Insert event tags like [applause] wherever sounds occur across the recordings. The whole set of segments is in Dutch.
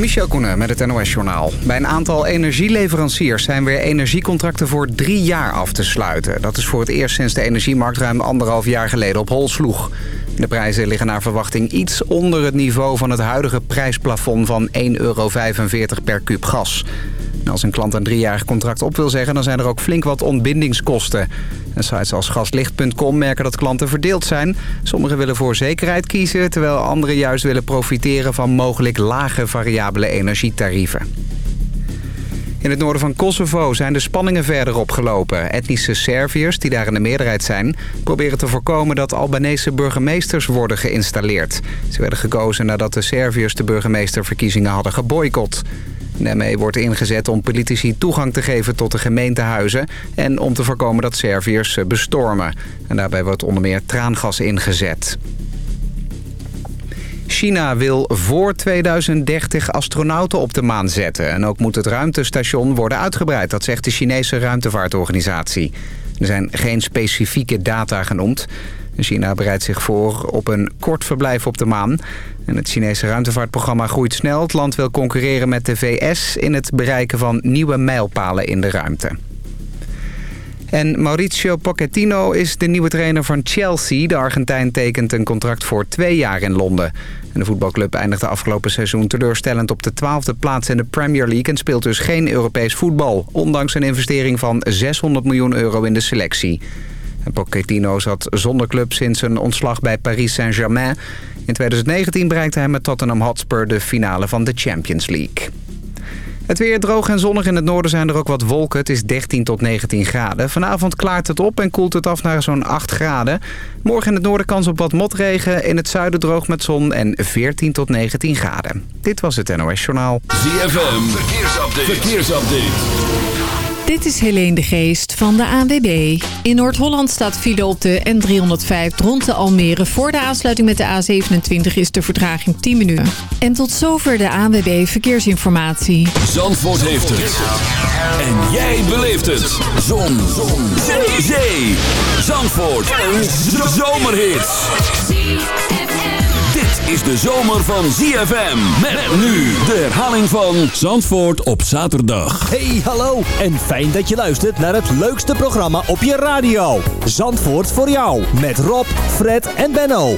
Michel Koenen met het NOS-journaal. Bij een aantal energieleveranciers zijn weer energiecontracten voor drie jaar af te sluiten. Dat is voor het eerst sinds de energiemarkt ruim anderhalf jaar geleden op hol sloeg. De prijzen liggen naar verwachting iets onder het niveau van het huidige prijsplafond van 1,45 euro per kuub gas. Als een klant een driejarig contract op wil zeggen, dan zijn er ook flink wat ontbindingskosten. En sites als gaslicht.com merken dat klanten verdeeld zijn. Sommigen willen voor zekerheid kiezen, terwijl anderen juist willen profiteren van mogelijk lage variabele energietarieven. In het noorden van Kosovo zijn de spanningen verder opgelopen. Etnische Serviërs, die daar in de meerderheid zijn... proberen te voorkomen dat Albanese burgemeesters worden geïnstalleerd. Ze werden gekozen nadat de Serviërs de burgemeesterverkiezingen hadden geboycott. Daarmee wordt ingezet om politici toegang te geven tot de gemeentehuizen... en om te voorkomen dat Serviërs bestormen. En daarbij wordt onder meer traangas ingezet. China wil voor 2030 astronauten op de maan zetten. En ook moet het ruimtestation worden uitgebreid, dat zegt de Chinese ruimtevaartorganisatie. Er zijn geen specifieke data genoemd. China bereidt zich voor op een kort verblijf op de maan. En het Chinese ruimtevaartprogramma groeit snel. Het land wil concurreren met de VS in het bereiken van nieuwe mijlpalen in de ruimte. En Mauricio Pochettino is de nieuwe trainer van Chelsea. De Argentijn tekent een contract voor twee jaar in Londen. En de voetbalclub eindigde afgelopen seizoen teleurstellend op de twaalfde plaats in de Premier League... en speelt dus geen Europees voetbal. Ondanks een investering van 600 miljoen euro in de selectie. En Pochettino zat zonder club sinds zijn ontslag bij Paris Saint-Germain. In 2019 bereikte hij met Tottenham Hotspur de finale van de Champions League. Het weer droog en zonnig. In het noorden zijn er ook wat wolken. Het is 13 tot 19 graden. Vanavond klaart het op en koelt het af naar zo'n 8 graden. Morgen in het noorden kans op wat motregen. In het zuiden droog met zon en 14 tot 19 graden. Dit was het NOS Journaal. ZFM, verkeersupdate. verkeersupdate. Dit is Helene de Geest van de ANWB. In Noord-Holland staat file op de N305 rond de Almere. Voor de aansluiting met de A27 is de vertraging 10 minuten. En tot zover de ANWB Verkeersinformatie. Zandvoort heeft het. En jij beleeft het. Zon. Zon. Zee. Zandvoort. Een zomerhit is de zomer van ZFM. Met, nu de herhaling van Zandvoort op zaterdag. Hey, hallo. En fijn dat je luistert naar het leukste programma op je radio. Zandvoort voor jou. Met Rob, Fred en Benno.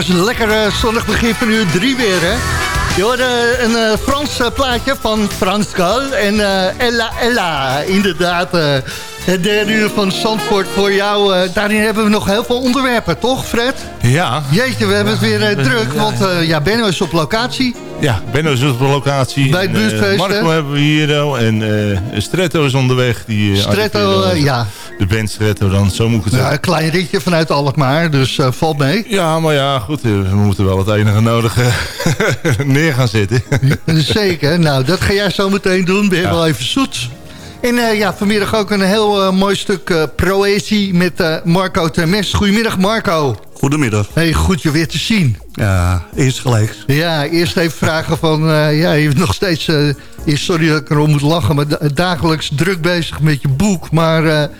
Dat is een lekker zonnig begin van uur drie weer, hè? Je hoorde een uh, Frans plaatje van Frans Gal en uh, Ella Ella. Inderdaad, het derde uur van Zandvoort voor jou. Uh, daarin hebben we nog heel veel onderwerpen, toch Fred? Ja. Jeetje, we hebben het weer uh, druk, want uh, ja, Benno is op locatie. Ja, Benno is op locatie. Bij het buurtfeest, Marco hebben we hier en Stretto is onderweg. Die, Stretto, ja. De band Stretto dan, zo moet ik het zeggen. Ja, een klein ritje vanuit Alkmaar, dus valt mee. Ja, maar ja, goed, we moeten wel het enige nodige [laughs] neer gaan zetten. Zeker, nou dat ga jij zo meteen doen, ben je ja. wel even zoet. En uh, ja, vanmiddag ook een heel uh, mooi stuk uh, proëzie met Marco Termes. Goedemiddag Marco. Goedemiddag. Hey, goed je weer te zien. Ja, eerst gelijk. Ja, eerst even vragen van... ja, je hebt nog steeds... sorry dat ik erom moet lachen, maar dagelijks druk bezig met je boek. Maar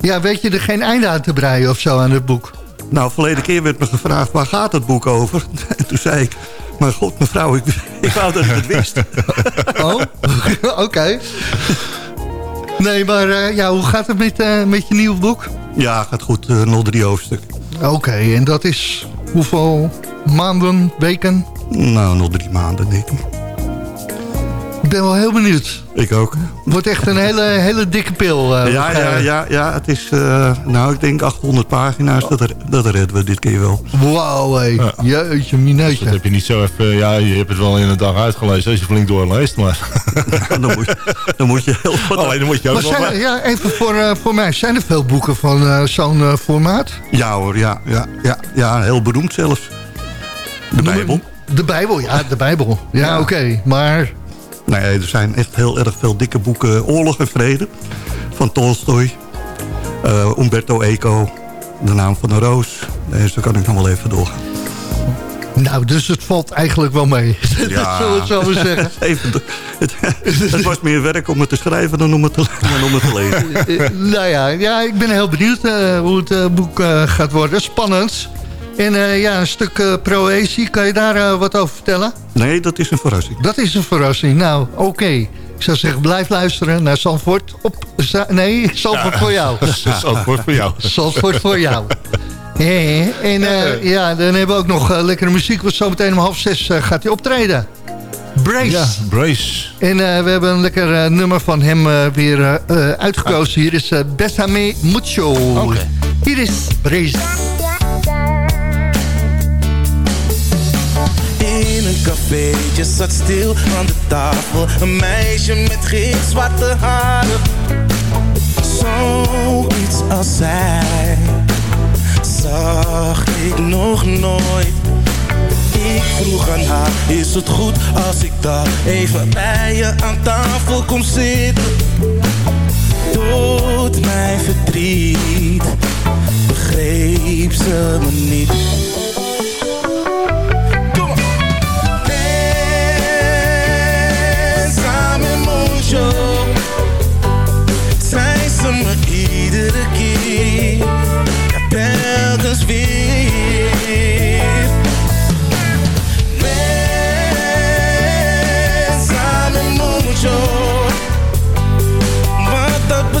ja, weet je er geen einde aan te breien of zo aan het boek? Nou, verleden keer werd me gevraagd, waar gaat het boek over? [laughs] En toen zei ik, maar god mevrouw, ik, [laughs] ik wou dat ik het wist. [laughs] oh, oké. Okay. Nee, maar uh, ja, hoe gaat het met, uh, met je nieuwe boek? Ja, gaat goed. Uh, nog drie hoofdstukken. Oké, okay, en dat is hoeveel maanden, weken? Nou, nog drie maanden, denk ik. Ik ben wel heel benieuwd. Ik ook. Wordt echt een hele, hele dikke pil. Uh, ja, ja, ja, ja, het is, uh, nou, ik denk 800 pagina's. Dat, dat redden we dit keer wel. Wauw, hé. Ja. Jeetje, mineutje. Dus dat heb je niet zo even, ja, je hebt het wel in een dag uitgelezen als je flink doorleest, maar... Ja, dan, moet je, dan moet je heel wat... [laughs] Alleen dan moet je ook maar zijn, Ja, even voor, uh, voor mij. Zijn er veel boeken van zo'n formaat? Ja hoor, ja, ja, ja, ja. Heel beroemd zelfs. De Bijbel. De Bijbel, ja, de Bijbel. Ja, ja. oké, okay, maar... Nee, er zijn echt heel erg veel dikke boeken. Oorlog en Vrede van Tolstoy. Uh, Umberto Eco. De naam van de roos. Nee, zo kan ik nog wel even doorgaan. Nou, dus het valt eigenlijk wel mee. [laughs] Ja. dat zullen we het zo zeggen. [laughs] Even, het, het, was meer werk om het te schrijven dan om het te, dan om het te lezen. nou ja, ja, ik ben heel benieuwd uh, hoe het uh, boek uh, gaat worden. Spannend. En uh, ja, een stuk uh, proëzie, kan je daar uh, wat over vertellen? Nee, dat is een verrassing. Dat is een verrassing. Nou, oké. Okay. Ik zou zeggen, blijf luisteren naar Zandvoort op... Nee, Zandvoort ja. voor jou. [laughs] Zandvoort voor jou. Zandvoort voor jou. [laughs] en ja, dan hebben we ook nog lekkere muziek. Want zometeen om half zes gaat hij optreden. Brace. Ja, Brace. En we hebben een lekker nummer van hem weer uitgekozen. Hier is Besame Mucho. Okay. Hier is Brace. Een cafeetje zat stil aan de tafel. Een meisje met gitzwarte haren. Zoiets als zij Zag ik nog nooit. Ik vroeg aan haar Is het goed als ik daar even bij je aan tafel kom zitten? Doet mij verdriet Begreep ze me niet show. Tijd om iedere keer telkens weer. We samen mucho, wat dat.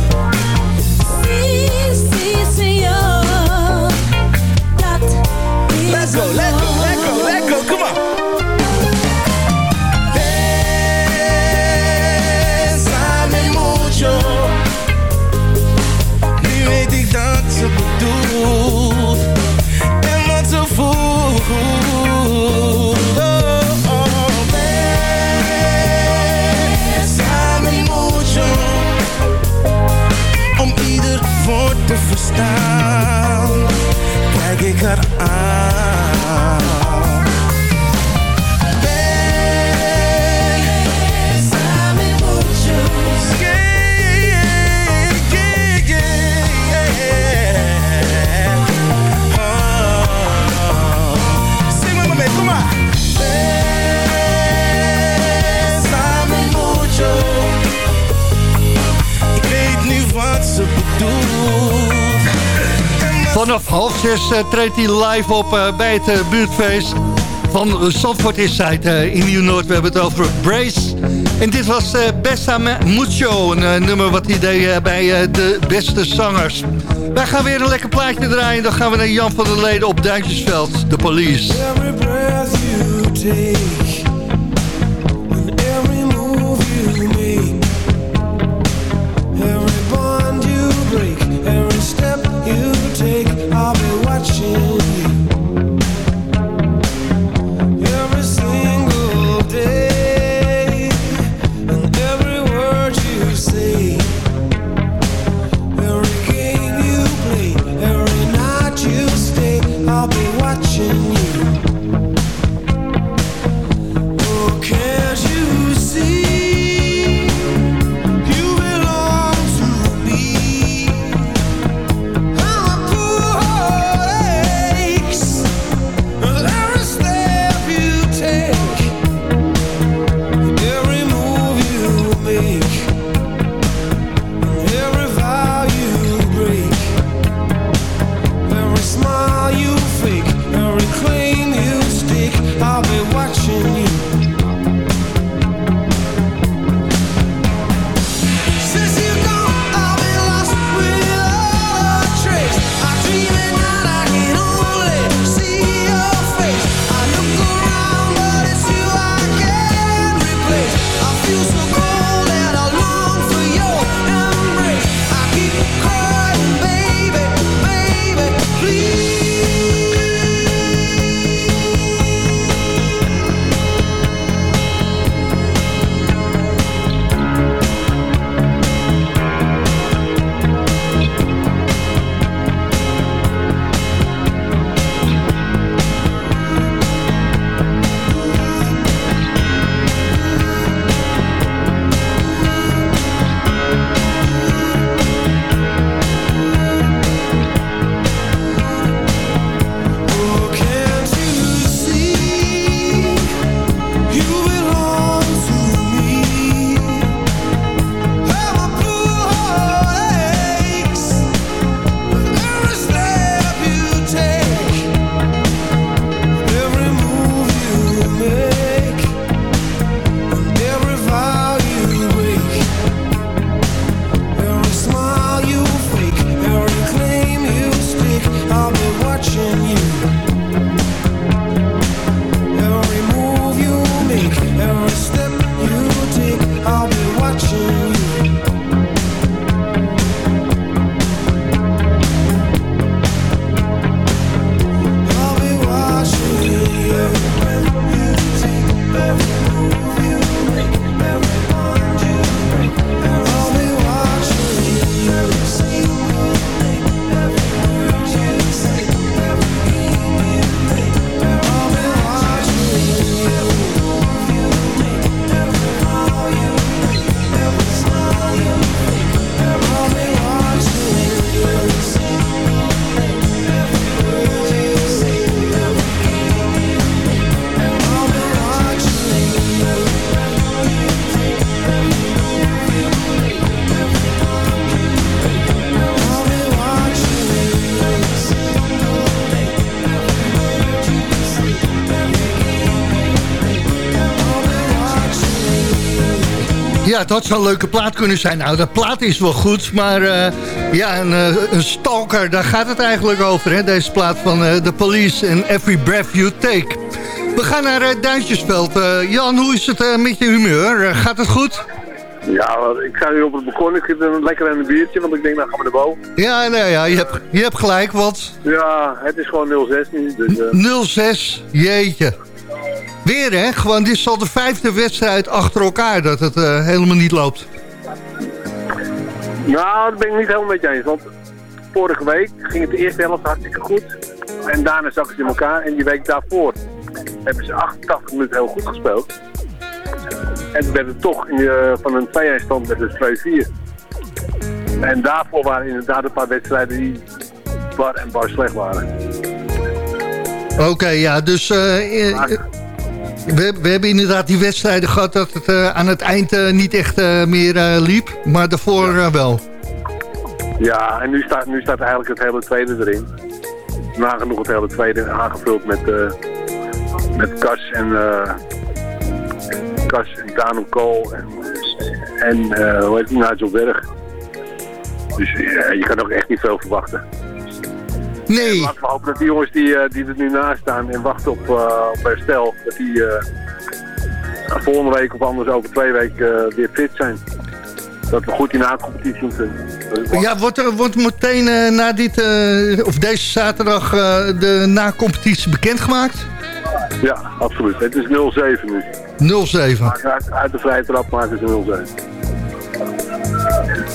Vanaf half zes uh, treedt hij live op uh, bij het uh, buurtfeest van Zandvoort Inside in Nieuw-Noord. We hebben het over Brace. En dit was Besta Mucho, een nummer wat hij deed bij de beste zangers. Wij gaan weer een lekker plaatje draaien. Dan gaan we naar Jan van der Leden op Duintjesveld, de police. Het had zo'n leuke plaat kunnen zijn. Nou, de plaat is wel goed, maar uh, ja, een, uh, een, stalker, daar gaat het eigenlijk over. Hè? Deze plaat van uh, The Police en Every Breath You Take. We gaan naar uh, Duintjesveld. Jan, hoe is het met je humeur? gaat het goed? Ja, ik sta nu op het balkon. Ik zit lekker aan een biertje, want ik denk, nou gaan we naar boven. Ja, nou ja, je hebt, je hebt gelijk, want... Ja, het is gewoon 0-6 nu. Dus, 0-6, jeetje. Weer hè, gewoon dit is al de vijfde wedstrijd achter elkaar dat het uh, helemaal niet loopt. Nou, dat ben ik niet helemaal met je eens. Want vorige week ging het de eerste helft hartstikke goed. En daarna zakken ze in elkaar. En die week daarvoor hebben ze 88 minuten heel goed gespeeld. En toen werd het toch in, uh, van een 2 stand met een 2-4. En daarvoor waren inderdaad een paar wedstrijden die bar en bar slecht waren. Oké, ja, dus... Uh, we, we, hebben inderdaad die wedstrijden gehad dat het uh, aan het eind uh, niet echt uh, meer liep. Maar daarvoor wel. Ja, en nu staat, nu staat eigenlijk het hele tweede erin. nagenoeg het hele tweede aangevuld met, eh, met Kas en eh Kas en Dano Kool en, en eh, hoe heet het, Nigel Berg. Dus eh, je kan ook echt niet veel verwachten. Nee. Laten we hopen dat die jongens die, eh, die er nu naast staan en wachten op, eh, op herstel, dat die eh, volgende week of anders over twee weken weer fit zijn. Dat we goed in de competitie kunnen. Ja, wordt er wordt meteen na dit, of deze zaterdag de na-competitie bekendgemaakt? Ja, absoluut. Het is 0-7 nu. 0-7. Uit, uit de vrije trap maken ze 0-7.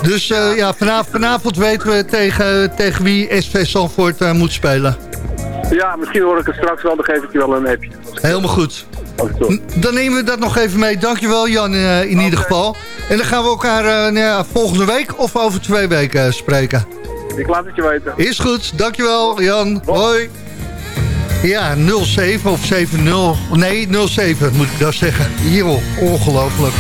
Dus eh, ja, vanavond, vanavond weten we tegen, tegen wie SV Zandvoort eh, moet spelen. Ja, misschien hoor ik het straks wel, dan geef ik je wel een appje. Helemaal goed. Dan nemen we dat nog even mee. Dankjewel Jan eh, in ieder geval. En dan gaan we elkaar nou ja, volgende week of over twee weken spreken. Ik laat het je weten. Is goed, dankjewel Jan. Hoi. Ja, 07 of 70. Nee, 07 moet ik dat zeggen. Joh, ongelooflijk.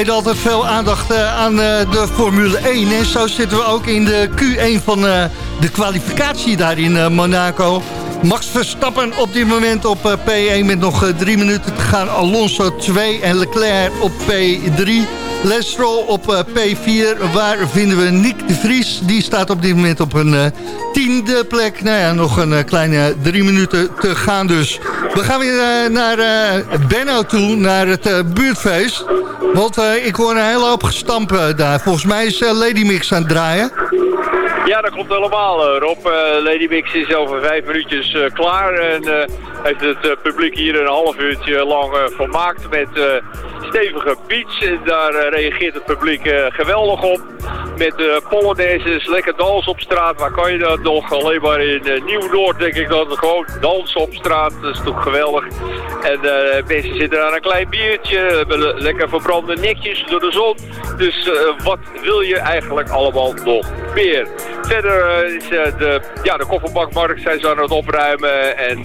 Besteden altijd veel aandacht uh, aan uh, de Formule 1. En zo zitten we ook in de Q1 van uh, de kwalificatie daar in Monaco. Max Verstappen op dit moment op P1 met nog drie minuten te gaan. Alonso 2 en Leclerc op P3. Lance op uh, P4. Waar vinden we Nick de Vries? Die staat op dit moment op een tiende plek. Nou ja, nog een uh, kleine drie minuten te gaan dus. We gaan weer naar Benno toe, naar het buurtfeest. Want ik hoor een hele hoop gestampen daar. Volgens mij is Lady Mix aan het draaien. Ja, dat klopt helemaal, Rob. Lady Mix is over vijf minuutjes klaar. En heeft het publiek hier een half uurtje lang vermaakt met stevige beats. Daar eh, reageert het publiek eh, geweldig op. Met uh, polonaises, lekker dans op straat. Waar kan je dat nog? Alleen maar in Nieuw-Noord denk ik dat gewoon dansen op straat. Dat is toch geweldig. En mensen zitten aan een klein biertje. Hebben lekker verbrande nekjes door de zon. Dus wat wil je eigenlijk allemaal nog meer? Verder is de, ja, de kofferbakmarkt zijn ze aan het opruimen. En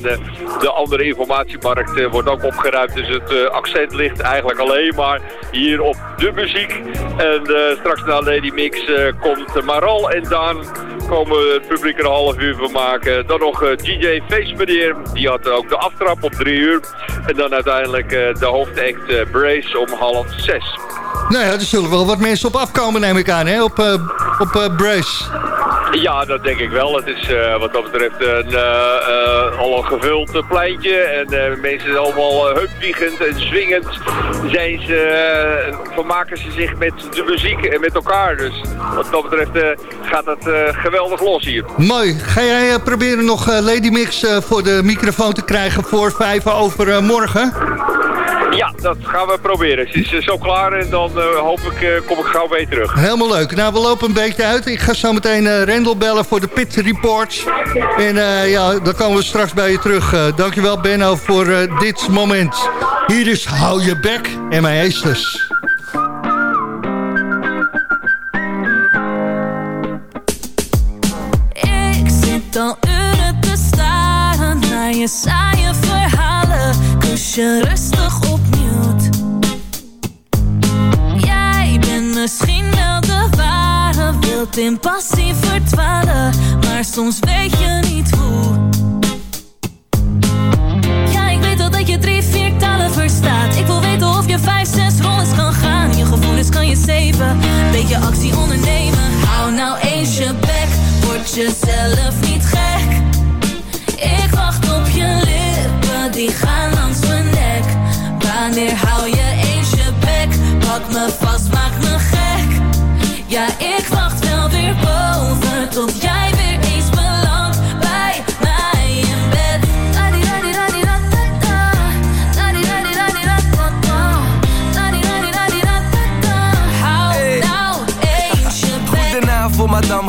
de andere informatiemarkt wordt ook opgeruimd. Dus het accent ligt eigenlijk alleen maar hier op de muziek. En uh, straks na Lady Mix komt Maral en Daan komen het publiek er een half uur van maken. Dan nog eh, DJ Face meneer, die had ook de aftrap op drie uur. En dan uiteindelijk de hoofdact Brace om half zes. Nou ja, er zullen wel wat mensen op afkomen neem ik aan, hè, op, op Brace. Ja, dat denk ik wel. Het is uh, wat dat betreft een, al een gevuld En mensen zijn allemaal heupwiegend en swingend. Zijn ze, vermaken ze zich met de muziek en met elkaar. Dus wat dat betreft gaat het geweldig los hier. Mooi. Ga jij proberen nog Lady Mix voor de microfoon te krijgen voor vijf over morgen? Ja, dat gaan we proberen. Ze is eh, zo klaar en dan uh, hoop ik, uh, kom ik gauw weer terug. Helemaal leuk. Nou, we lopen een beetje uit. Ik ga zo meteen uh, Rendel bellen voor de Pit Reports. En ja, dan komen we straks bij je terug. dankjewel Benno voor dit moment. Hier is Hou je bek en mijn heesters. Ik zit al uren te staan naar je saaie verhalen. Kus je rustig op misschien wel de ware Wilt in passie verdwalen Maar soms weet je niet hoe. Ja, ik weet al dat je drie, vier talen verstaat. Ik wil weten of je vijf, zes rondes kan gaan. Je gevoelens kan je zeven Beetje actie ondernemen. Hou nou eens je bek Word jezelf niet gek. Ik wacht op je lippen die meer, hou je eens je bek. Pak me vast, maak me gek. Ja, ik wacht wel weer boven tot jij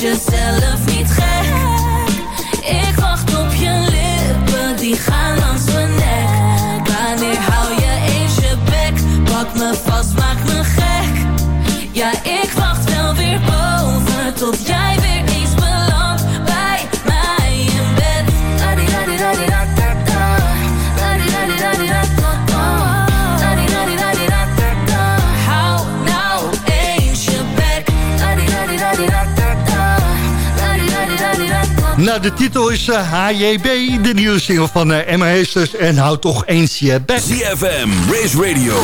jezelf niet gek. Ik wacht op je lippen, die gaan langs mijn nek. Wanneer hou je eens je bek, pak me vast, maak Nou, de titel is eh, HJB, de nieuwe single van eh, Emma Heesters. En houd toch eens je bek. ZFM, Race Radio,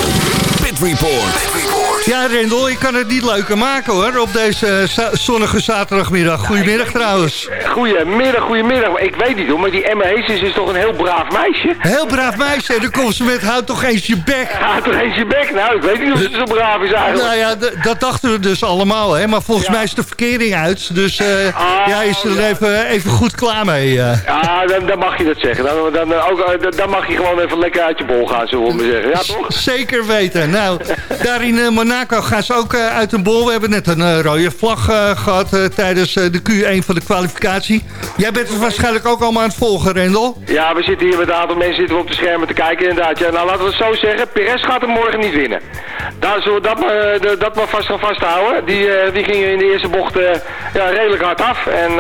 Pit Report. Ja, Rendel, ik kan het niet leuker maken hoor, op deze eh, za- zonnige zaterdagmiddag. Goedemiddag trouwens. Goedemiddag, goedemiddag. Maar ik weet niet hoor, maar die Emma Heesters is toch een heel braaf meisje? Heel braaf meisje, en dan komt ze met houd toch eens je bek. Ja, toch eens je bek. Nou, ik weet niet of ze zo braaf is eigenlijk. Nou ja, dat dachten we dus allemaal, hè. Maar volgens mij is de verkering uit. Dus eh, ja, is er even, even goed klaar mee. eh. Ja, dan, dan mag je dat zeggen. Dan, dan, ook, eh, dan- mag je gewoon even lekker uit je bol gaan, zullen we maar zeggen. Ja, toch? Zeker weten. Nou, daar in eh, Monaco gaan ze ook eh, uit een bol. We hebben net een eh, rode vlag eh, gehad eh, tijdens de Q1 van de kwalificatie. Jij bent het waarschijnlijk ook allemaal aan het volgen, Rendel. Ja, we zitten hier met een aantal mensen zitten op de schermen te kijken inderdaad. Ja, nou, laten we het zo zeggen. Perez gaat hem morgen niet winnen. Daar zullen we dat maar, dat maar vast gaan vasthouden. Die, die gingen in de eerste bocht ja, redelijk hard af. En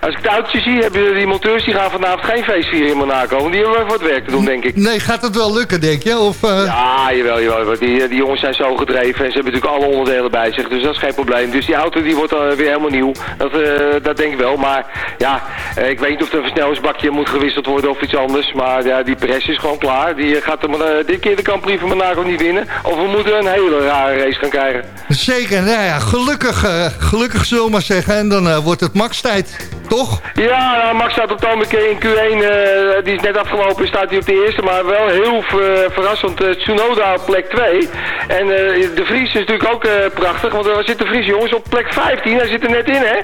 als ik het autootje zie, hebben die monteurs die gaan vanavond geen feest vieren in Monaco. Want die hebben het werk te doen, denk ik. Nee, gaat het wel lukken, denk je? Of, Ja, jawel, jawel. Die, die jongens zijn zo gedreven en ze hebben natuurlijk alle onderdelen bij zich. Dus dat is geen probleem. Dus die auto die wordt dan weer helemaal nieuw. Dat, eh, dat denk ik wel. Maar ja, eh, ik weet niet of er een versnellingsbakje moet gewisseld worden of iets anders. Maar ja, die press is gewoon klaar. Die eh, gaat eh, dit keer de Prix van Monaco niet winnen. Of we moeten een hele rare race gaan krijgen. Zeker, nou ja, gelukkig, eh, gelukkig zullen we maar zeggen. En dan eh, wordt het max tijd, toch? Ja, nou, Max staat op het in Q1, eh, die is net afgelopen, staat hij op de eerste, maar wel heel ver- verrassend. eh, Tsunoda op plek 2. En eh, de Vries is natuurlijk ook eh, prachtig, want er zit de Vries jongens op plek 15, hij zit er net in, hè?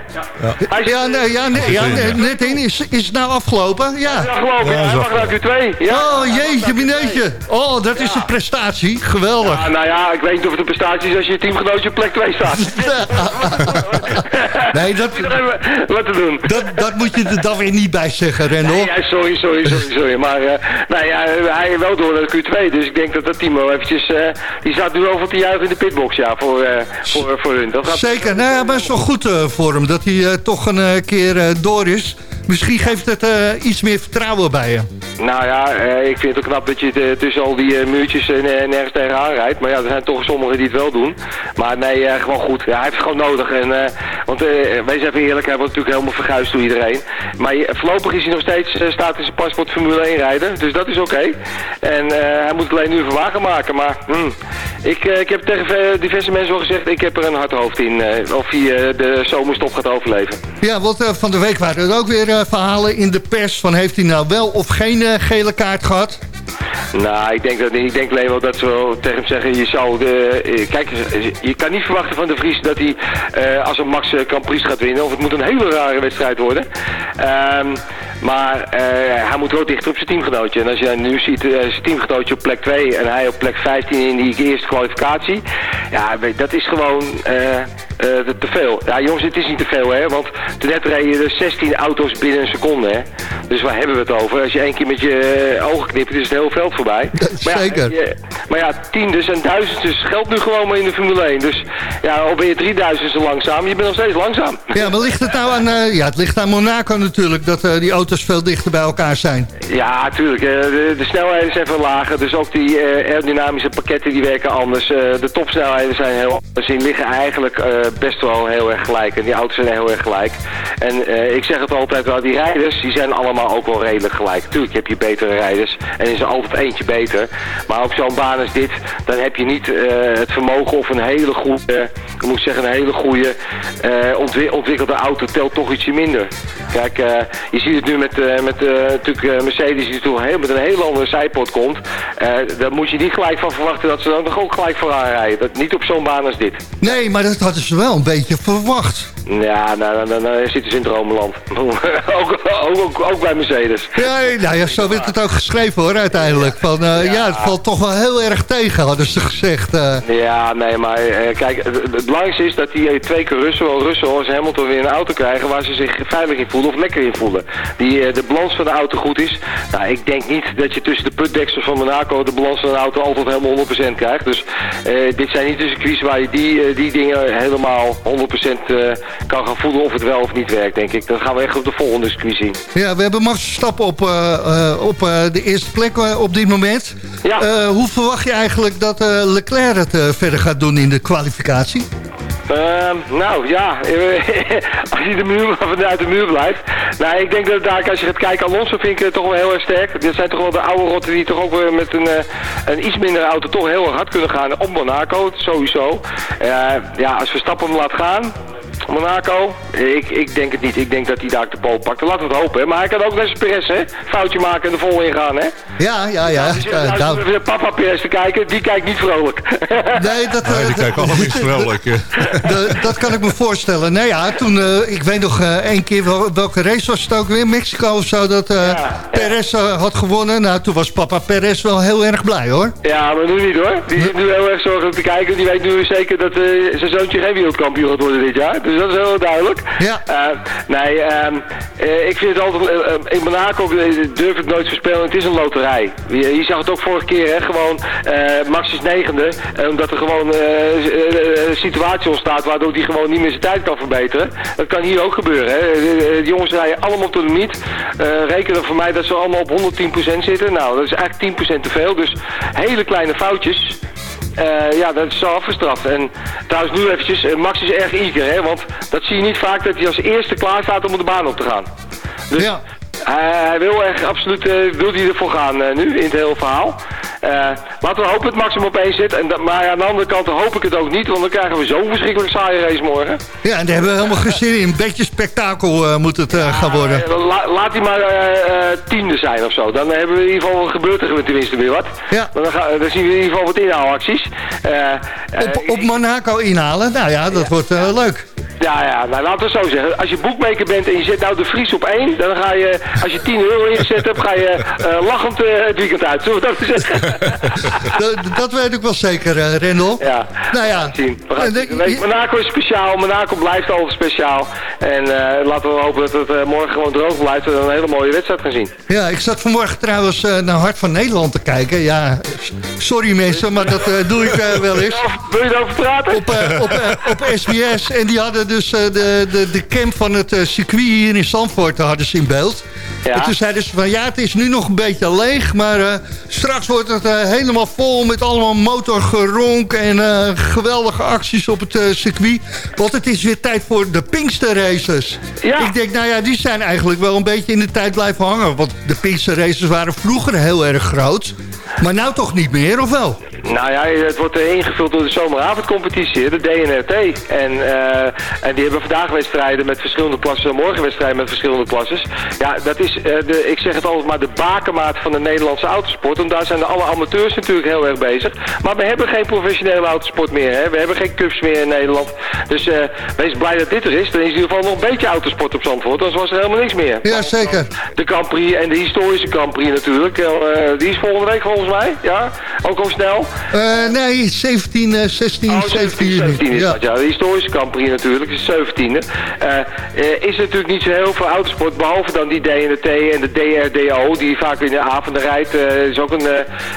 Hij Ja, nee, ja, nee, ja nee, net in. Is, is het nou afgelopen? Ja. afgelopen, ja, hij mag naar Q2. Ja. Oh, jeetje, mineetje. Oh, dat is een prestatie. Geweldig. Ja, nou ja, ik weet niet of het een prestatie is als je teamgenootje op plek 2 staat. [laughs] [laughs] [laughs] Nee, dat, Wat te doen. dat, dat moet je er dan weer niet bij zeggen, Rendel. Nee, ja, sorry, sorry, sorry, sorry. Maar uh, nou ja, hij wel door naar de Q2. Dus ik denk dat dat wel eventjes... Uh, die staat nu over te juichen in de pitbox, ja, voor, uh, voor, voor hun. Dat gaat... Zeker, nou ja, maar is wel goed voor hem dat hij toch een keer door is. Misschien geeft het uh, iets meer vertrouwen bij je. Nou ja, uh, ik vind het ook knap dat je tussen al die uh, muurtjes nergens tegenaan rijdt. Maar ja, er zijn toch sommigen die het wel doen. Maar nee, gewoon goed. Ja, hij heeft het gewoon nodig. En, want wees even eerlijk, hij wordt natuurlijk helemaal verguisd door iedereen. Maar voorlopig is hij nog steeds staat in zijn paspoort Formule 1 rijden. Dus dat is oké. Okay. En hij moet alleen nu even wagen maken. Maar hmm, ik, ik heb tegen diverse mensen al gezegd, ik heb er een hard hoofd in. Of hij de zomerstop gaat overleven. Ja, want uh, van de week waren er ook weer verhalen in de pers van heeft hij nou wel of geen uh, gele kaart gehad? Nou, ik denk, dat, ik denk alleen wel dat ze tegen hem zeggen, je zou de... Kijk, je kan niet verwachten van de Vries dat hij uh, als een Max Prix gaat winnen. Of het moet een hele rare wedstrijd worden. Um, maar hij moet wel dichter op zijn teamgenootje. En als je nu ziet, zijn teamgenootje op plek 2 en hij op plek 15 in die eerste kwalificatie. Ja, dat is gewoon uh, te veel. Ja, jongens, het is niet te veel, hè. Want net reden er 16 auto's binnen een seconde, hè. Dus waar hebben we het over? Als je één keer met je ogen knipt, is het heel veld voorbij. [laughs] Maar Zeker. Ja, maar ja, tiendes en duizendjes geldt nu gewoon maar in de Formule 1. Dus ja, al ben je drieduizendste langzaam, je bent nog steeds langzaam. [laughs] Ja, maar ligt het nou aan... ja, het ligt aan Monaco natuurlijk, dat die auto's veel dichter bij elkaar zijn. Ja, natuurlijk. De, de, snelheden zijn veel lager. Dus ook die aerodynamische pakketten die werken anders. De topsnelheden zijn heel anders. Die liggen eigenlijk best wel heel erg gelijk. En die auto's zijn heel erg gelijk. En ik zeg het altijd wel, die rijders die zijn allemaal ook wel redelijk gelijk. Tuurlijk heb je betere rijders. En is er altijd eentje beter. Maar op zo'n baan als dit, dan heb je niet eh, het vermogen of een hele goede, ik moet zeggen, een hele goede eh, ontwi- ontwikkelde auto telt toch ietsje minder. Kijk, eh, je ziet het nu met, eh, met eh, natuurlijk eh, Mercedes die toch heel, met een hele andere zijpoort komt. Eh, daar moet je niet gelijk van verwachten dat ze dan toch ook gelijk voor aanrijden. Dat, niet op zo'n baan als dit. Nee, maar dat hadden ze wel een beetje verwacht. Ja, nou, nou, nou, nou zitten ze in dromenland. [laughs] ook, ook, ook, ook bij Mercedes. Ja, nou ja, zo werd het ook geschreven hoor, uiteindelijk. Van, eh, ja. het valt toch wel heel erg tegen, hadden ze gezegd. eh. Ja, nee, maar eh, kijk, het, het belangrijkste is dat die twee keer Russell, Russell als Hamilton weer een auto krijgen waar ze zich veilig in voelen of lekker in voelen. Die de balans van de auto goed is. Nou, ik denk niet dat je tussen de putdeksels van Monaco de balans van de auto altijd helemaal 100% krijgt. Dus dit zijn niet de circuits waar je die, die dingen helemaal 100% eh, kan gaan voelen of het wel of niet werkt, denk ik. Dat gaan we echt op de volgende circuit zien. Ja, we hebben Max Verstappen op, eh, eh, op de eerste plek op dit moment. Ja. Hoe verwacht je eigenlijk dat Leclerc het verder gaat doen in de kwalificatie? Ehm, nou ja, [laughs] als hij de muur, [laughs] vanuit de muur blijft. Nou, ik denk dat daar, als je gaat kijken, Alonso vind ik eh, toch wel heel erg sterk. Dit zijn toch wel de oude rotten die toch ook weer met een, eh, een iets mindere auto toch heel erg hard kunnen gaan op Monaco, sowieso. Eh, ja, als Verstappen hem laat gaan, Monaco, ik, ik denk het niet. Ik denk dat hij daar de bal pakt. Laten we het hopen, hè. Maar hij kan ook als Perez, hè. Foutje maken en er vol in gaan, hè. Ja, ja, ja. Dus, nou, nou, Papa Perez te kijken, die kijkt niet vrolijk. [laughs] nee, dat, Nee, eh, die kijken allemaal niet vrolijk. eh. [laughs] de- dat kan ik me voorstellen. Nou ja, toen, eh, ik weet nog eh, één keer, wel- welke race was het ook weer? Mexico of zo, dat eh Perez eh, had gewonnen. Nou, toen was papa Perez wel heel erg blij, hoor. Ja, maar nu niet hoor. Die zit nu heel erg zorgelijk te kijken. Die weet nu zeker dat eh, zijn zoontje geen wereldkampioen gaat worden dit jaar. Dus dat is heel duidelijk. Ja. nee, ehm, eh, ik vind het altijd... eh, eh, in Monaco eh, durf ik nooit te voorspellen. Het is een loterij. Je, je zag het ook vorige keer, hè. Gewoon, eh, Max is negende. eh, omdat er gewoon eh, eh, een situatie ontstaat waardoor hij gewoon niet meer zijn tijd kan verbeteren. Dat kan hier ook gebeuren, hè. De, jongens rijden allemaal op de. Eh rekenen voor mij dat ze allemaal op 110% zitten. Nou, dat is eigenlijk 10% te veel. Dus hele kleine foutjes. Eh, ja, dat is zo afgestraft. En trouwens nu eventjes, eh, Max is erg eager, hè, want dat zie je niet vaak dat hij als eerste klaar staat om op de baan op te gaan. Dus Ja. hij, hij wil echt absoluut, eh, wil hij ervoor gaan nu in het hele verhaal. Eh, laten we hopen dat Max hem op één zit. En dat, maar aan de andere kant hoop ik het ook niet, want dan krijgen we zo'n verschrikkelijk saaie race morgen. Ja, en daar hebben we helemaal geen zin in. Een beetje spektakel eh, moet het eh, gaan worden. La- laat hij maar tiende zijn of zo. Dan hebben we in ieder geval, gebeurt er tenminste weer wat. Ja. Dan, gaan, dan zien we in ieder geval wat inhaalacties. Op, op Monaco inhalen, nou ja, dat wordt leuk. Ja, ja, nou laten we het zo zeggen. Als je boekmaker bent en je zet nou de Vries op één, dan ga je, als je 10 euro ingezet hebt, ga je eh, lachend eh, het weekend uit. Zullen we dat zeggen? [laughs] dat, dat weet ik wel zeker, eh Rendel. Ja. Nou ja, zien. We gaan- de- Monaco is speciaal, Monaco blijft altijd speciaal. En laten we hopen dat het morgen gewoon droog blijft en we een hele mooie wedstrijd gaan zien. Ja, ik zat vanmorgen trouwens naar Hart van Nederland te kijken. Ja, sorry mensen, maar dat doe ik wel eens. Wil je erover praten? Op, op, op SBS. En die hadden dus eh, de, de, de camp van het eh, circuit hier in Zandvoort eh, hadden ze in beeld. Ja. En toen zeiden ze van ja, het is nu nog een beetje leeg. Maar straks wordt het helemaal vol met allemaal motorgeronk en geweldige acties op het circuit. Want het is weer tijd voor de Pinkster Races. Ja. Ik denk, nou ja, die zijn eigenlijk wel een beetje in de tijd blijven hangen. Want de Pinkster Races waren vroeger heel erg groot. Maar nou toch niet meer, of wel? Nou ja, het wordt ingevuld door de zomeravondcompetitie, de DNRT. En, eh, en die hebben vandaag wedstrijden met verschillende klassen, morgen wedstrijden met verschillende klasses. Ja, dat is, eh, de, ik zeg het altijd maar, de bakermaat van de Nederlandse autosport. Want daar zijn de alle amateurs natuurlijk heel erg bezig. Maar we hebben geen professionele autosport meer. Hè. We hebben geen cups meer in Nederland. Dus eh, wees blij dat dit er is. Dan is in ieder geval nog een beetje autosport op Zandvoort. Anders was er helemaal niks meer. Ja, zeker. De Grand Prix en de historische Grand Prix natuurlijk. Die is volgende week volgens mij. Ja, ook al snel. Eh, nee, 17, eh, 16, Oh, 17 juni. 17 is Ja. dat, ja. De historische Prix natuurlijk, is 17e. Eh, eh, is natuurlijk niet zo heel veel autosport, behalve dan die DNT en de DRDO, die vaak in de avonden rijdt. is ook een,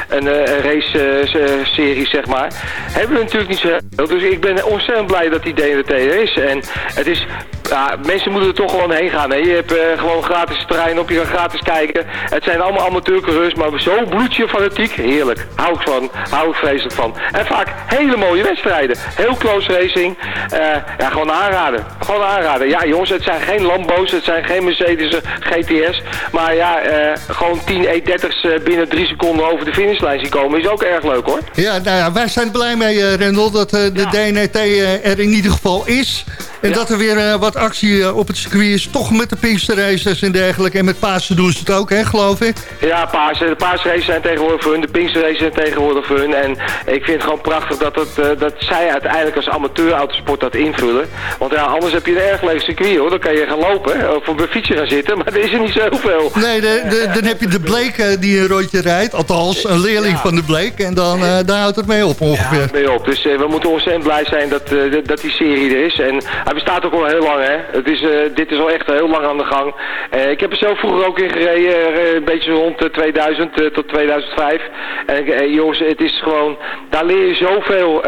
een, een race-serie, zeg maar. Hebben we natuurlijk niet zo heel veel. Dus ik ben ontzettend blij dat die DNT er is. En het is ja, mensen moeten er toch gewoon heen gaan. Hè. Je hebt eh, gewoon gratis terrein op, je kan gratis kijken. Het zijn allemaal amateurcoureurs, maar zo bloedje fanatiek. Heerlijk. Hou ik van. Hou ik vreselijk van. En vaak hele mooie wedstrijden. Heel close racing. Eh, ja, gewoon aanraden. Gewoon aanraden. Ja, jongens, het zijn geen Lambo's, het zijn geen Mercedes GTS. Maar ja, eh, gewoon 10 E30's binnen drie seconden over de finishlijn zien komen is ook erg leuk hoor. Ja, nou ja, wij zijn blij mee, uh, Rendel, dat de DNT er in ieder geval is. En dat er weer uh, wat actie uh, op het circuit is. Toch met de Pinksterraces en dergelijke. En met Pasen doen ze het ook, hè, geloof ik? Ja, Pasen. De Paasraces zijn tegenwoordig voor hun. De Pinksterraces zijn tegenwoordig voor hun. En ik vind het gewoon prachtig dat, het, uh, dat zij uiteindelijk als amateurautosport dat invullen. Want ja, anders heb je een erg leeg circuit, hoor. Dan kan je gaan lopen of op een fietsje gaan zitten. Maar er is er niet zoveel. Nee, de, de, dan heb je de Bleek die een rondje rijdt. Althans, een leerling van de Bleek. En dan daar houdt het mee op, ongeveer. Ja, mee op. Dus we moeten ontzettend blij zijn dat, dat die serie er is. En hij bestaat ook al heel lang, hè. Het is, uh, dit is al echt heel lang aan de gang. Uh, ik heb er zelf vroeger ook in gereden, uh, een beetje rond 2000 tot 2005. En jongens, het is gewoon, daar leer je zoveel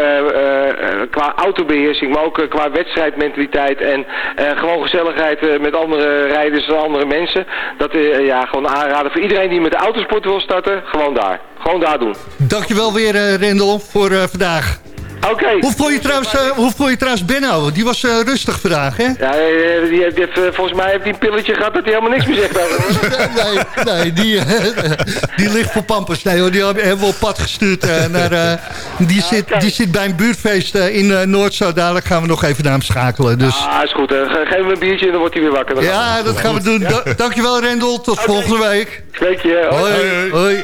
qua autobeheersing, maar ook qua wedstrijdmentaliteit en gewoon gezelligheid met andere rijders en andere mensen. Dat ja, gewoon aanraden voor iedereen die met de autosport wil starten, gewoon daar. Gewoon daar doen. Dankjewel weer, Rendel, voor vandaag. Oké. Hoe voel je trouwens, uh, hoe voel je trouwens Benno? Die was uh, rustig vandaag, hè? Ja, die, die heeft, volgens mij heeft hij een pilletje gehad dat hij helemaal niks meer zegt. [laughs] nee, nee, die, [laughs] die ligt voor pampers. Nee hoor, die hebben we op pad gestuurd. naar, die, zit, okay. die zit bij een buurtfeest in Noord. Zo dadelijk gaan we nog even naar hem schakelen. Dus. Ah, is goed. geef hem een biertje en dan wordt hij weer wakker. ja, dat gaan we doen. Ja. Dankjewel Rendel. Tot okay. volgende week. Spreek je. hoi. hoi. hoi.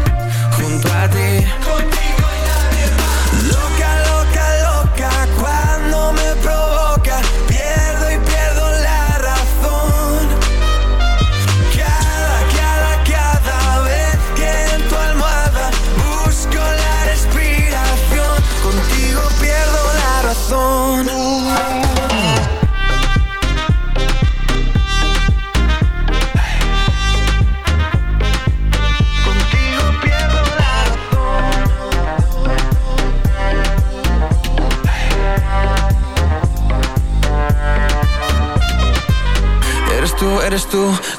junto a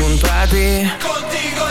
junto a ti. Contigo.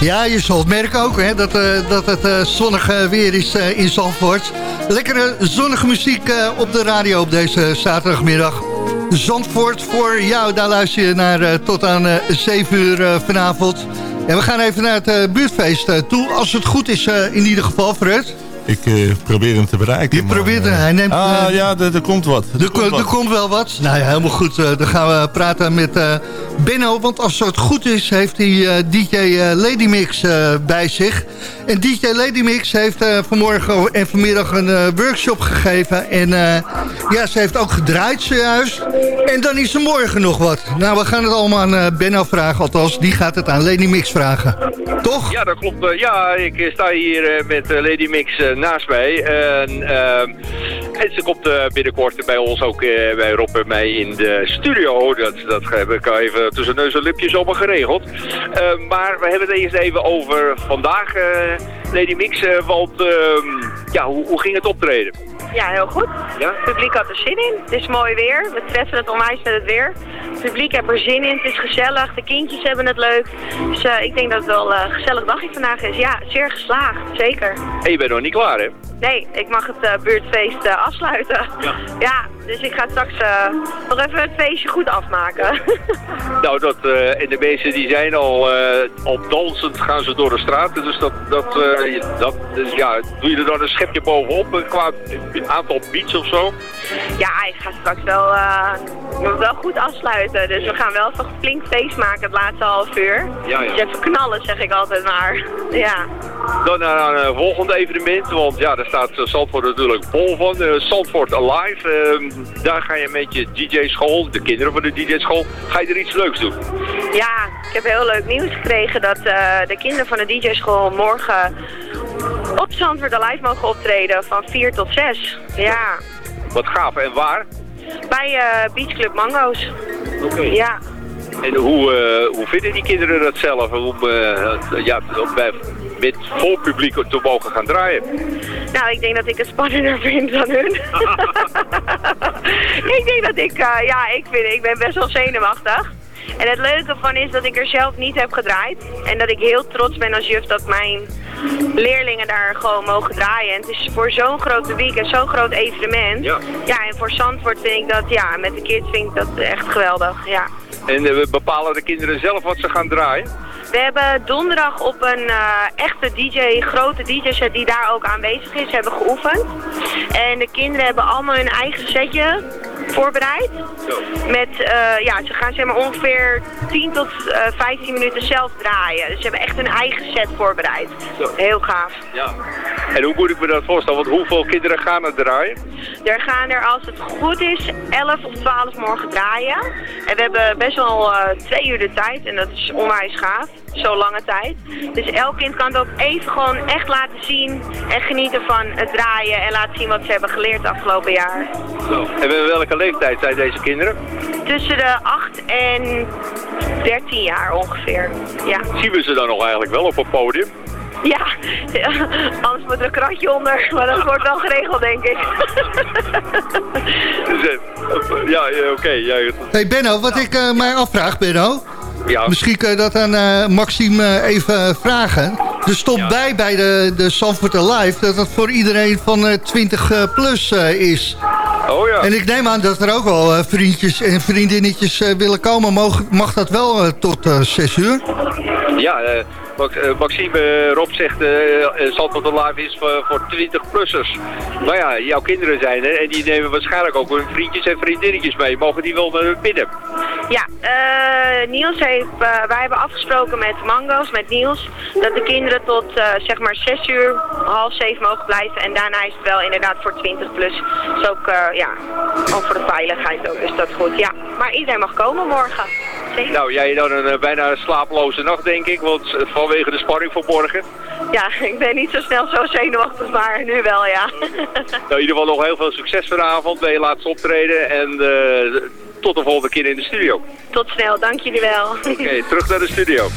Ja, je zult merken ook hè, dat, uh, dat het uh, zonnig uh, weer is in Zandvoort. Lekkere zonnige muziek op de radio op deze zaterdagmiddag. Zandvoort voor jou, daar luister je naar tot aan uh, 7 uur vanavond. En we gaan even naar het buurtfeest toe, als het goed is in ieder geval, Fred. Ik uh, probeer hem te bereiken. Je probeert uh, hij neemt... Ah, uh, ja, er komt wat. Er, komt, wat. er komt wel wat. Nou ja, helemaal goed. dan gaan we praten met Benno. Want als het goed is, heeft hij DJ Lady Mix bij zich. En DJ Lady Mix heeft vanmorgen en vanmiddag een workshop gegeven. En ja, ze heeft ook gedraaid zojuist. En dan is er morgen nog wat. Nou, we gaan het allemaal aan Benno vragen. Althans, die gaat het aan Lady Mix vragen. Toch? Ja, dat klopt. ja, ik sta hier met Lady Mix naast mij. En, uh, en ze komt uh, binnenkort bij ons ook uh, bij Rob en mij in de studio. Dat, dat heb ik even tussen neus en lipjes allemaal geregeld. Uh, maar we hebben het eerst even over vandaag, Lady Mix. want ehm, ja, hoe, hoe ging het optreden? Ja, heel goed. Ja? Het publiek had er zin in. Het is mooi weer. We treffen het onwijs met het weer. Het publiek heeft er zin in. Het is gezellig. De kindjes hebben het leuk. Dus uh, ik denk dat het wel een gezellig dagje vandaag is. Ja, zeer geslaagd. Zeker. En je bent nog niet klaar, hè? Nee, ik mag het uh, buurtfeest afsluiten. Ja. ja. Dus ik ga straks nog even het feestje goed afmaken. [laughs] nou, dat, en de mensen die zijn al, al dansend gaan ze door de straten. Dus dat, dat, dat dus ja, doe je er dan een schepje bovenop qua aantal beats of zo? Ja, ik ga straks wel, uh, wel goed afsluiten. Dus we gaan wel even flink feest maken het laatste half uur. Ja, ja. Dus even knallen, zeg ik altijd maar. [laughs] ja. Dan naar een uh, volgende evenement, want ja, daar staat uh, Zandvoort natuurlijk vol van. Uh, Zandvoort Alive, ehm, daar ga je met je DJ-school, de kinderen van de DJ-school, ga je er iets leuks doen? Ja, ik heb heel leuk nieuws gekregen dat de kinderen van de DJ-school morgen op Zandvoort Alive mogen optreden van 4 tot 6. Ja. Wat gaaf. En waar? Bij uh, Beach Club Mango's. Oké. Ja. En hoe, hoe vinden die kinderen dat zelf om ja, bij, met vol publiek te mogen gaan draaien? Nou, ik denk dat ik het spannender vind dan hun. [laughs] ik denk dat ik, ja, ik, vind, ik ben best wel zenuwachtig. En het leuke van is dat ik er zelf niet heb gedraaid. En dat ik heel trots ben als juf dat mijn leerlingen daar gewoon mogen draaien. En het is voor zo'n groot publiek en zo'n groot evenement. Ja. ja, en voor Zandvoort vind ik dat, ja, met de kids vind ik dat echt geweldig, ja. En uh, bepalen de kinderen zelf wat ze gaan draaien? We hebben donderdag op een uh, echte DJ, grote DJ-set die daar ook aanwezig is, hebben geoefend. En de kinderen hebben allemaal hun eigen setje voorbereid. Met, uh, ja, ze gaan zeg maar ongeveer 10 tot uh, 15 minuten zelf draaien. Dus ze hebben echt hun eigen set voorbereid. Heel gaaf. Ja. En hoe moet ik me dat voorstellen? Want hoeveel kinderen gaan er draaien? Er gaan er, als het goed is, 11 of 12 morgen draaien. En we hebben best wel uh, twee uur de tijd en dat is onwijs gaaf zo lange tijd. Dus elk kind kan het ook even gewoon echt laten zien en genieten van het draaien en laten zien wat ze hebben geleerd het afgelopen jaar. Zo. En welke leeftijd zijn deze kinderen? Tussen de 8 en 13 jaar ongeveer, ja. Zien we ze dan nog eigenlijk wel op het podium? Ja, [laughs] anders moet er een kratje onder, maar dat wordt wel geregeld, denk ik. [laughs] Dus, eh, ja, oké. Okay, ja. Hey Benno, wat ik uh, mij afvraag, Benno. Ja. Misschien kun je dat aan uh, Maxime even vragen. Er stond bij bij de, de Sanford Alive dat het voor iedereen van 20 plus is. Oh ja. En ik neem aan dat er ook wel vriendjes en vriendinnetjes willen komen. Mag, mag dat wel tot 6 uur? Ja, eh, Maxime eh, Rob zegt, uh, Zandvoort Live is voor, voor 20-plussers. Nou ja, jouw kinderen zijn er en die nemen waarschijnlijk ook hun vriendjes en vriendinnetjes mee. Mogen die wel binnen? Ja, uh, Niels heeft, wij hebben afgesproken met Mango's, met Niels, dat de kinderen tot zeg maar 6 uur, half 7 mogen blijven. En daarna is het wel inderdaad voor 20 plus. Dus ook, ja, ook voor de veiligheid ook, dus dat is goed. Ja, maar iedereen mag komen morgen. Nou, jij dan een uh, bijna slapeloze nacht, denk ik, want uh, vanwege de spanning van morgen. Ja, [laughs] ik ben niet zo snel zo zenuwachtig, maar nu wel, ja. [laughs] nou, in ieder geval nog heel veel succes vanavond bij je laatste optreden en uh, tot de volgende keer in de studio. Tot snel, dank jullie wel. Oké, okay, terug naar de studio.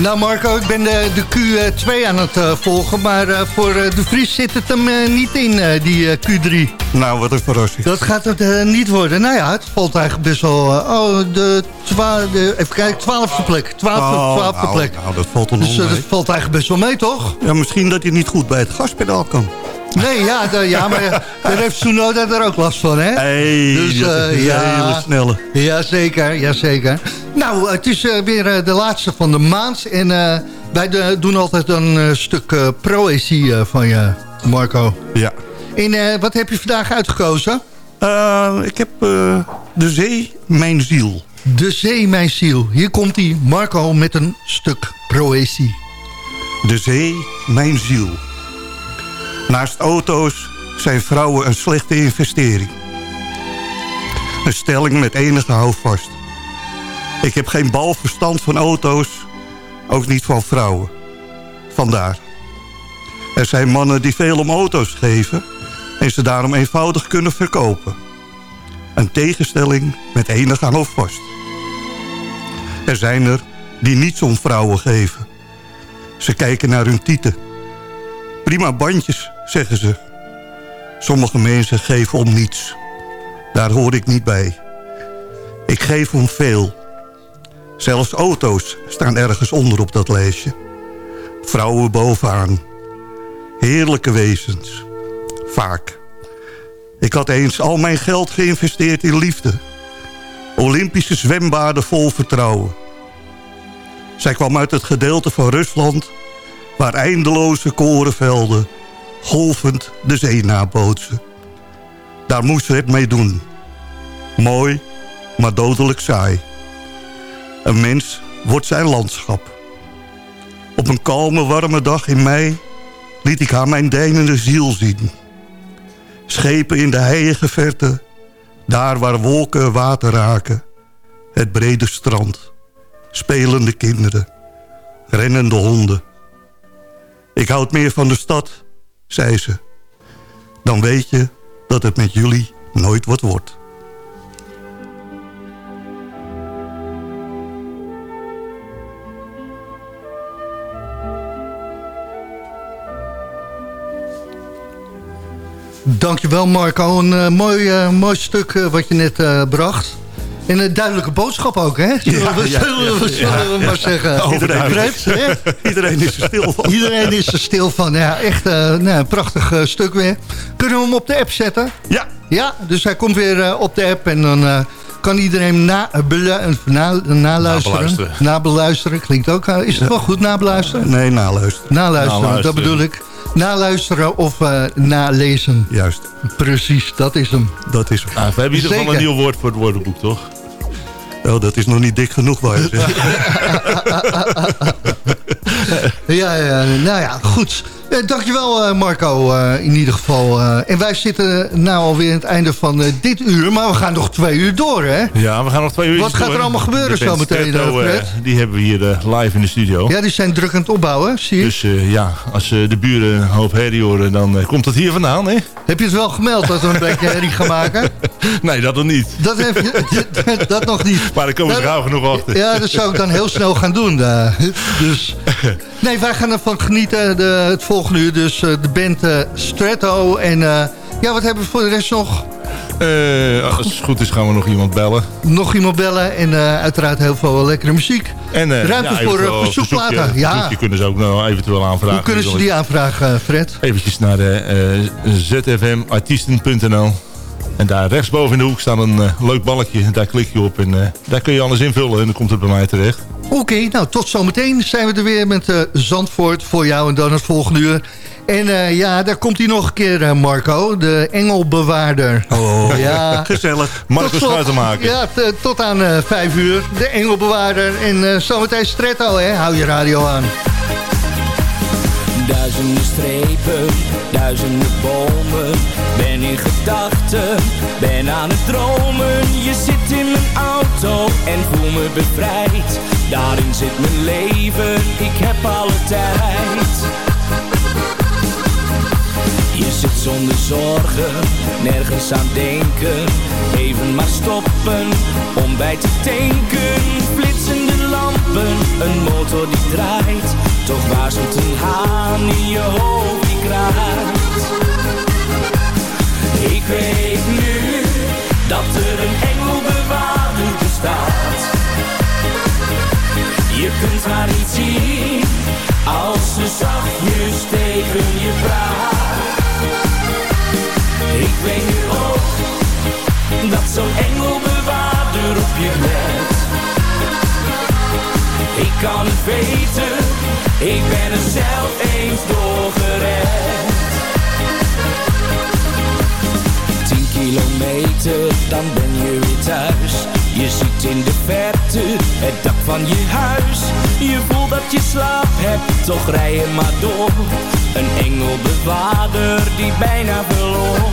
Nou Marco, ik ben eh, de, de Q2 aan het eh, volgen, maar eh, voor de Vries zit het hem niet in, die Q3. Nou, wat een verrassing. Dat gaat het niet worden. Nou ja, het valt eigenlijk best wel... oh, de, de even kijken, twaalfde plek. Twaalfde, oh, nou, plek. Nou, dat valt er Dus dat valt eigenlijk best wel mee, toch? Ja, misschien dat hij niet goed bij het gaspedaal kan. Nee, ja, ja maar eh, daar heeft Tsunoda daar ook last van, hè? Hey, dus, uh, ja, hele snelle. Jazeker, jazeker. Nou, het is eh, weer de laatste van de maand. En wij de, doen altijd een stuk proëzie van je, Marco. Ja. En wat heb je vandaag uitgekozen? ik heb De Zee, Mijn Ziel. De Zee, Mijn Ziel. Hier komt hij, Marco, met een stuk proëzie. De Zee, Mijn Ziel. Naast auto's zijn vrouwen een slechte investering. Een stelling met enige houvast. Ik heb geen balverstand van auto's, ook niet van vrouwen. Vandaar. Er zijn mannen die veel om auto's geven en ze daarom eenvoudig kunnen verkopen. Een tegenstelling met enige houvast. Er zijn er die niets om vrouwen geven. Ze kijken naar hun tieten Prima bandjes, zeggen ze. Sommige mensen geven om niets. Daar hoor ik niet bij. Ik geef om veel. Zelfs auto's staan ergens onder op dat lijstje. Vrouwen bovenaan. Heerlijke wezens. Vaak. Ik had eens al mijn geld geïnvesteerd in liefde. Olympische zwembaden vol vertrouwen. Zij kwam uit het gedeelte van Rusland waar eindeloze korenvelden golvend de zee nabootsen. Daar moest ze het mee doen. Mooi, maar dodelijk saai. Een mens wordt zijn landschap. Op een kalme, warme dag in mei liet ik haar mijn deinende ziel zien. Schepen in de heilige verte, daar waar wolken water raken. Het brede strand, spelende kinderen, rennende honden. Ik houd meer van de stad, zei ze. Dan weet je dat het met jullie nooit wat wordt. Dankjewel Marco, een uh, mooi, uh, mooi stuk uh, wat je net bracht. En een duidelijke boodschap ook, hè? Zullen Ja, we, ja, zullen we, ja, maar zeggen. Overduidelijk. Hè? [laughs] Iedereen is er stil van. Iedereen is er stil van. Ja, echt nou, een prachtig eh, stuk weer. Kunnen we hem op de app zetten? Ja. Ja, dus hij komt weer eh, op de app en dan eh, kan iedereen na, belu- na, naluisteren. Nabeluisteren. Nabeluisteren. Klinkt ook. eh, is het wel goed, nabeluisteren? Nee, naluisteren. Naluisteren, dat bedoel ik. Naluisteren of eh, nalezen. Juist, Precies, dat is hem. dat is Ah, we hebben in ieder geval een nieuw woord voor het woordenboek, toch? Oh, dat is nog niet dik genoeg, waar je. [laughs] Ja, ja, nou ja, goed. Eh, dankjewel eh, Marco eh, in ieder geval. en wij zitten nou alweer aan het einde van dit uur, maar we gaan nog twee uur door, hè? Ja, we gaan nog twee uur Wat gaat er allemaal gebeuren eh, Fred? Die hebben we hier live in de studio. Ja, die zijn druk aan het opbouwen, zie je. Dus ja, als de buren een hoop herrie horen, dan komt het hier vandaan, hè? Heb je het wel gemeld dat we een beetje herrie gaan maken? [laughs] Nee, dat nog niet. Dat, heb je, [laughs] dat nog niet. Maar daar komen ze Nou, gauw genoeg achter. Ja, dat zou ik dan heel snel gaan doen. eh. [laughs] nee, wij gaan ervan genieten de, het volgende uur. Dus eh, de band eh, Stretto. En eh, ja, wat hebben we voor de rest nog? Eh, als het goed is gaan we nog iemand bellen. Nog iemand bellen en eh, uiteraard heel veel lekkere muziek. En, eh, Ruimte ja, voor, eh, verzoekplaten, ja. kunnen ze ook nog eventueel aanvragen. Hoe kunnen ze die aanvragen, eh, Fred? Eventjes naar eh, zfmartiesten.nl. En daar rechtsboven in de hoek staat een eh, leuk balkje. Daar klik je op en eh, daar kun je alles invullen. En dan komt het bij mij terecht. Oké, nou tot zometeen zijn we er weer met eh, Zandvoort voor jou en dan het volgende uur. En eh, ja, daar komt hij nog een keer, eh, Marco, de engelbewaarder. Oh, Ja. [laughs] gezellig. Marco Schuitenmaker. Ja, tot aan eh, vijf uur. De engelbewaarder en eh, zometeen Stretto, hè. Hou je radio aan. Duizenden strepen, duizenden bomen. Ben in gedachten, ben aan het dromen. Je zit in mijn auto en voel me bevrijd. Daarin zit mijn leven, ik heb alle tijd. Je zit zonder zorgen, nergens aan denken. Even maar stoppen, om bij te tanken. Een motor die draait. Toch waarschuwt een haan in je hoofd die kraait. Ik weet nu dat er een engelbewaarder bestaat. Je kunt haar niet zien als ze zachtjes tegen je praat. Ik weet nu ook dat zo'n engelbewaarder op je let. Ik kan het weten, ik ben er zelf eens door gered. Tien kilometer, dan ben je weer thuis. Je ziet in de verte het dak van je huis. Je voelt dat je slaap hebt, toch rij je maar door. Een engelbewaarder die bijna verloor.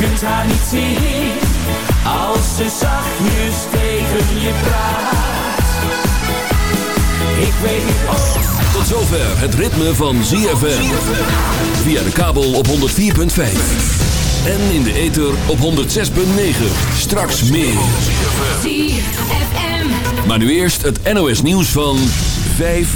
Kunt haar niet zien als ze zachtjes tegen je praat. Ik weet niet of... Tot zover het ritme van ZFM. Via de kabel op 104.5. En in de ether op 106.9. Straks meer. ZFM. Maar nu eerst het NOS nieuws van 5